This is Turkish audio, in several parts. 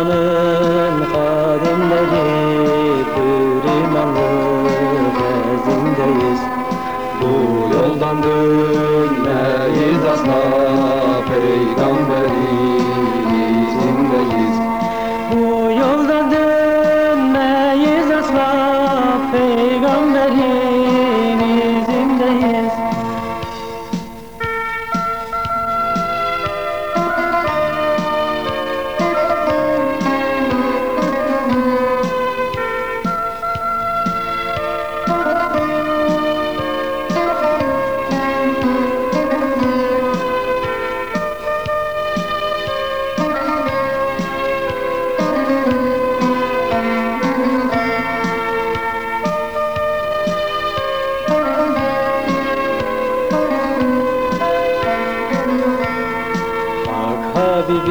Kur'an'ın kadimleri Pür imanlı gezindeyiz Bu yoldan dönmeyiz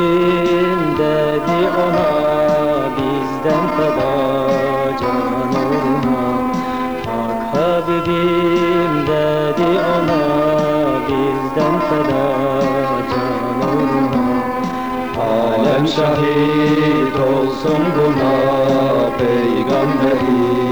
Habibim dedi ona bizden feda can uğruna Hak Habibim dedi ona bizden feda can uğruna Alem şahit olsun buna Peygamberin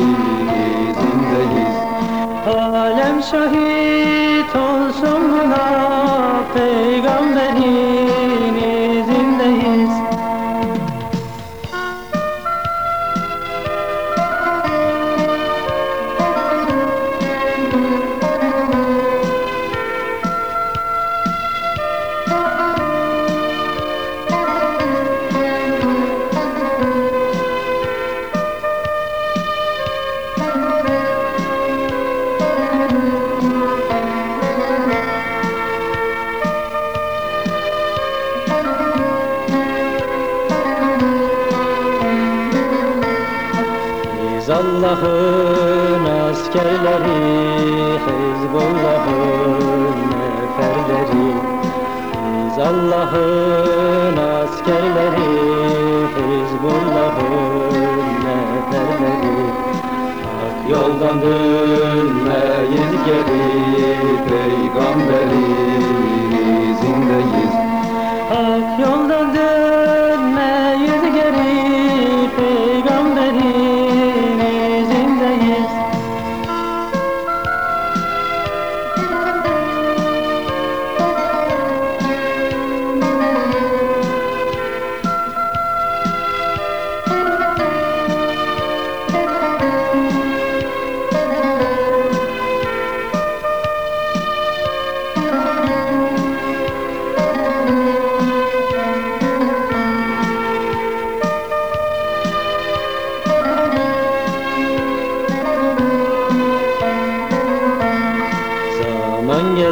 Biz Allah'ın askerleri, Hizbullah'ın neferleri. Biz Allah'ın askerleri, Hizbullah'ın neferleri. Hak Yoldan dönmeyiz geri Peygamberin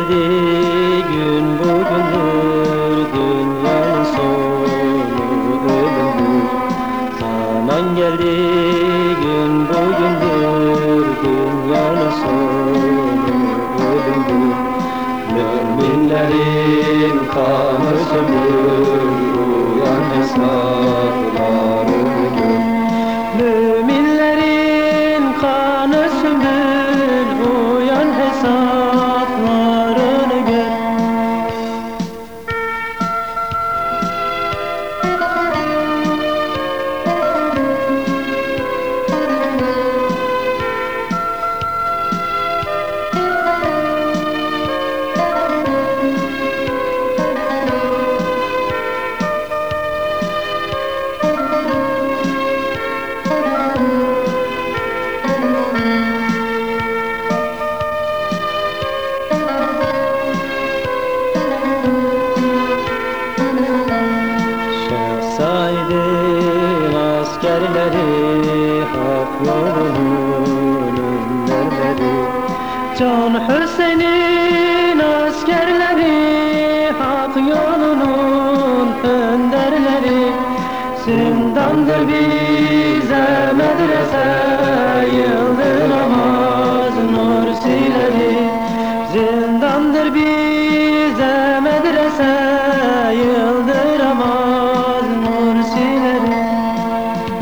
geldi gün bugündür Dünyanın sonu ölümdür Zaman geldi gün bugündür Dünyanın sonu ölümdür Müminlerin kanı sömür Uyan hesapları gör. Müminlerin kanı sümbül Uyan askerleri Hak yolunun önderleri Can Hüseyin'in askerleri Hak yolunun önderleri. Zindandır bize medrese Yıldır namaz nur sileri Zindandır